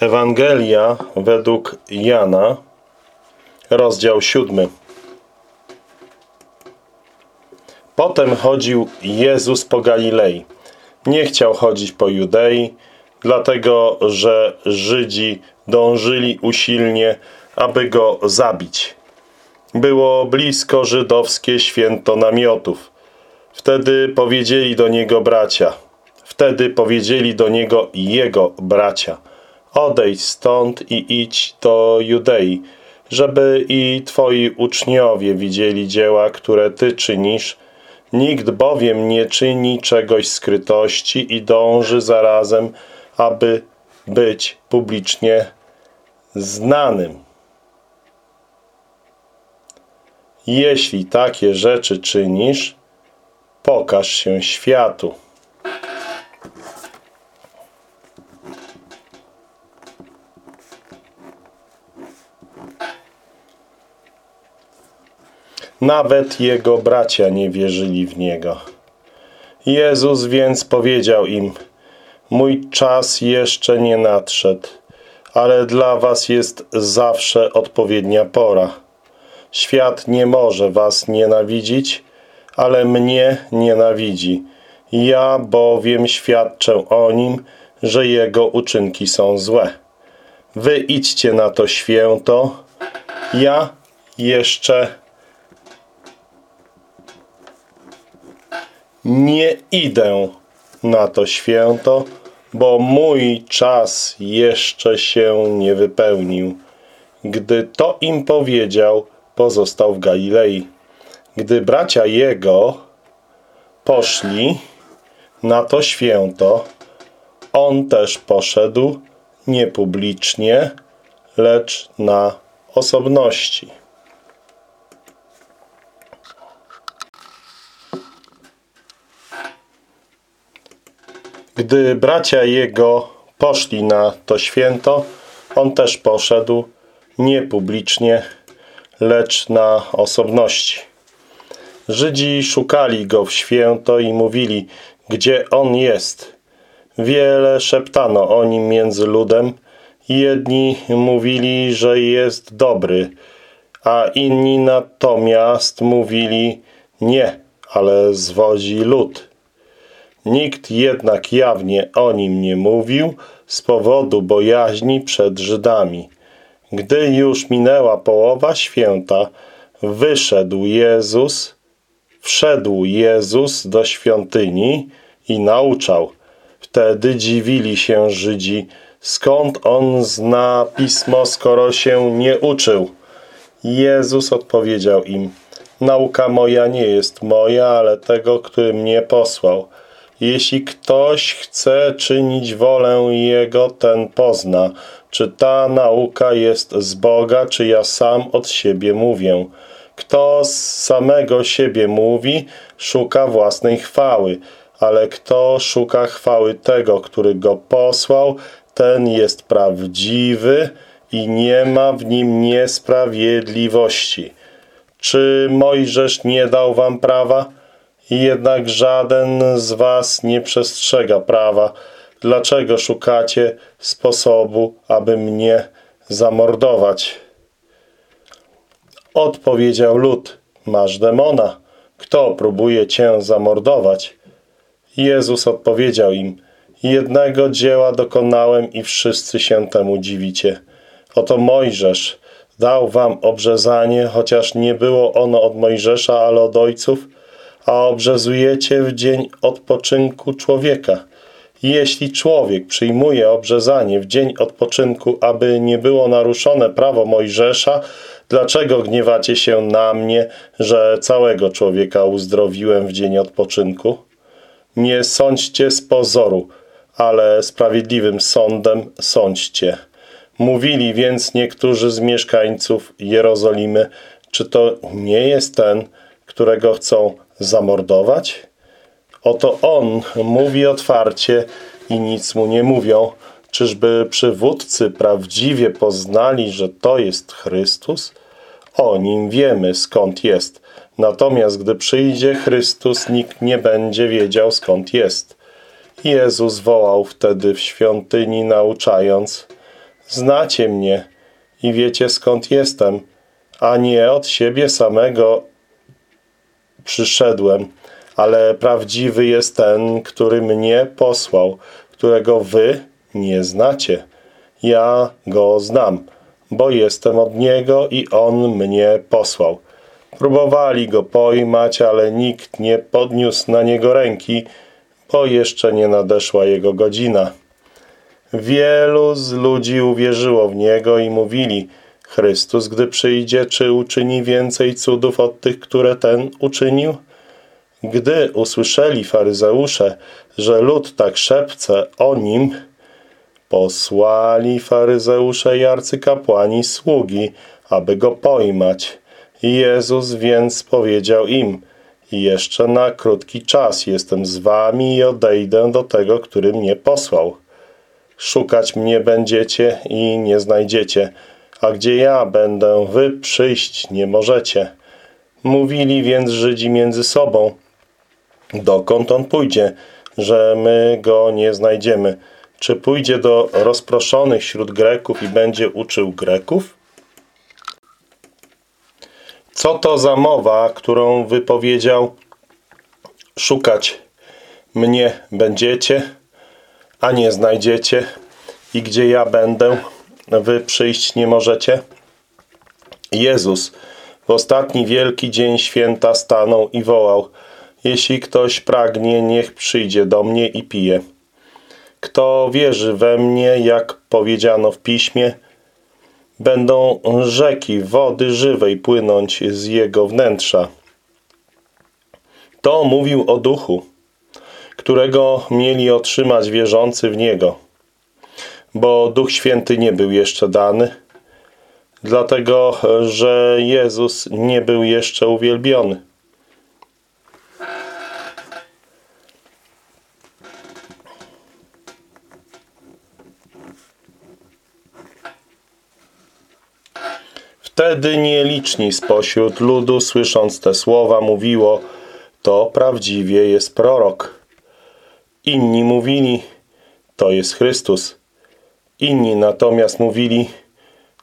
Ewangelia według Jana, rozdział siódmy. Potem chodził Jezus po Galilei. Nie chciał chodzić po Judei, dlatego że Żydzi dążyli usilnie, aby go zabić. Było blisko żydowskie święto namiotów. Wtedy powiedzieli do niego bracia. Wtedy powiedzieli do niego jego bracia. Odejdź stąd i idź do Judei, żeby i twoi uczniowie widzieli dzieła, które ty czynisz. Nikt bowiem nie czyni czegoś skrytości i dąży zarazem, aby być publicznie znanym. Jeśli takie rzeczy czynisz, pokaż się światu. Nawet jego bracia nie wierzyli w Niego. Jezus więc powiedział im, mój czas jeszcze nie nadszedł, ale dla was jest zawsze odpowiednia pora. Świat nie może was nienawidzić, ale mnie nienawidzi. Ja bowiem świadczę o nim, że jego uczynki są złe. Wy idźcie na to święto, ja jeszcze nie idę na to święto, bo mój czas jeszcze się nie wypełnił. Gdy to im powiedział, pozostał w Galilei. Gdy bracia jego poszli na to święto, on też poszedł nie publicznie, lecz na osobności. Gdy bracia jego poszli na to święto, on też poszedł nie publicznie, lecz na osobności. Żydzi szukali go w święto i mówili, gdzie on jest. Wiele szeptano o nim między ludem. Jedni mówili, że jest dobry, a inni natomiast mówili nie, ale zwodzi lud. Nikt jednak jawnie o nim nie mówił z powodu bojaźni przed Żydami. Gdy już minęła połowa święta, wyszedł Jezus, wszedł Jezus do świątyni i nauczał. Wtedy dziwili się Żydzi, skąd on zna pismo, skoro się nie uczył. Jezus odpowiedział im, nauka moja nie jest moja, ale tego, który mnie posłał. Jeśli ktoś chce czynić wolę Jego, ten pozna, czy ta nauka jest z Boga, czy ja sam od siebie mówię. Kto z samego siebie mówi, szuka własnej chwały, ale kto szuka chwały tego, który go posłał, ten jest prawdziwy i nie ma w nim niesprawiedliwości. Czy Mojżesz nie dał wam prawa? Jednak żaden z was nie przestrzega prawa. Dlaczego szukacie sposobu, aby mnie zamordować? Odpowiedział lud, masz demona. Kto próbuje cię zamordować? Jezus odpowiedział im, jednego dzieła dokonałem i wszyscy się temu dziwicie. Oto Mojżesz dał wam obrzezanie, chociaż nie było ono od Mojżesza, ale od ojców, a obrzezujecie w dzień odpoczynku człowieka. Jeśli człowiek przyjmuje obrzezanie w dzień odpoczynku, aby nie było naruszone prawo Mojżesza, dlaczego gniewacie się na mnie, że całego człowieka uzdrowiłem w dzień odpoczynku? Nie sądźcie z pozoru, ale sprawiedliwym sądem sądźcie. Mówili więc niektórzy z mieszkańców Jerozolimy, czy to nie jest ten, którego chcą zamordować? Oto on mówi otwarcie i nic mu nie mówią. Czyżby przywódcy prawdziwie poznali, że to jest Chrystus? O nim wiemy skąd jest. Natomiast gdy przyjdzie Chrystus, nikt nie będzie wiedział skąd jest. Jezus wołał wtedy w świątyni nauczając znacie mnie i wiecie skąd jestem, a nie od siebie samego przyszedłem, ale prawdziwy jest ten, który mnie posłał, którego wy nie znacie. Ja go znam, bo jestem od niego i on mnie posłał. Próbowali go pojmać, ale nikt nie podniósł na niego ręki, bo jeszcze nie nadeszła jego godzina. Wielu z ludzi uwierzyło w niego i mówili, Chrystus, gdy przyjdzie, czy uczyni więcej cudów od tych, które ten uczynił? Gdy usłyszeli faryzeusze, że lud tak szepce o nim, posłali faryzeusze i arcykapłani sługi, aby go pojmać. Jezus więc powiedział im, jeszcze na krótki czas jestem z wami i odejdę do tego, który mnie posłał. Szukać mnie będziecie i nie znajdziecie, a gdzie ja będę, wy przyjść nie możecie. Mówili więc Żydzi między sobą, dokąd on pójdzie, że my go nie znajdziemy. Czy pójdzie do rozproszonych wśród Greków i będzie uczył Greków? Co to za mowa, którą wypowiedział szukać mnie będziecie, a nie znajdziecie i gdzie ja będę, wy przyjść nie możecie? Jezus w ostatni wielki dzień święta stanął i wołał Jeśli ktoś pragnie, niech przyjdzie do mnie i pije. Kto wierzy we mnie, jak powiedziano w piśmie, będą rzeki wody żywej płynąć z jego wnętrza. To mówił o duchu, którego mieli otrzymać wierzący w niego, bo Duch Święty nie był jeszcze dany, dlatego że Jezus nie był jeszcze uwielbiony. Wtedy nieliczni spośród ludu, słysząc te słowa, mówiło, to prawdziwie jest prorok. Inni mówili, to jest Chrystus. Inni natomiast mówili,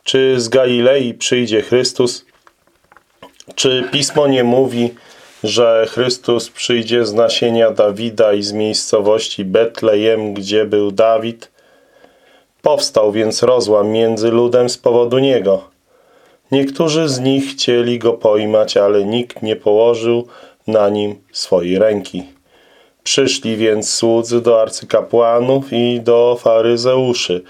czy z Galilei przyjdzie Chrystus? Czy Pismo nie mówi, że Chrystus przyjdzie z nasienia Dawida i z miejscowości Betlejem, gdzie był Dawid? Powstał więc rozłam między ludem z powodu niego. Niektórzy z nich chcieli go pojmać, ale nikt nie położył na nim swojej ręki. Przyszli więc słudzy do arcykapłanów i do faryzeuszy,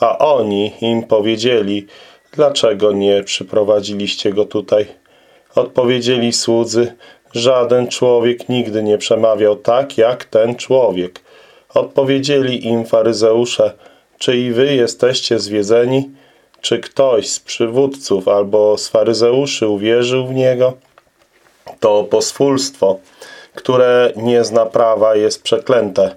a oni im powiedzieli, dlaczego nie przyprowadziliście go tutaj? Odpowiedzieli słudzy, żaden człowiek nigdy nie przemawiał tak, jak ten człowiek. Odpowiedzieli im faryzeusze, czy i wy jesteście zwiedzeni? Czy ktoś z przywódców albo z faryzeuszy uwierzył w niego? To pospólstwo, które nie zna prawa, jest przeklęte.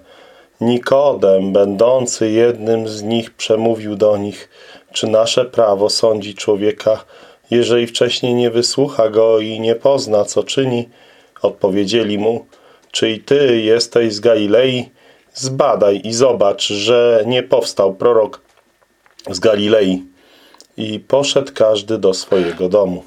Nikodem, będący jednym z nich, przemówił do nich, czy nasze prawo sądzi człowieka, jeżeli wcześniej nie wysłucha go i nie pozna, co czyni? Odpowiedzieli mu, czy i ty jesteś z Galilei? Zbadaj i zobacz, że nie powstał prorok z Galilei. I poszedł każdy do swojego domu.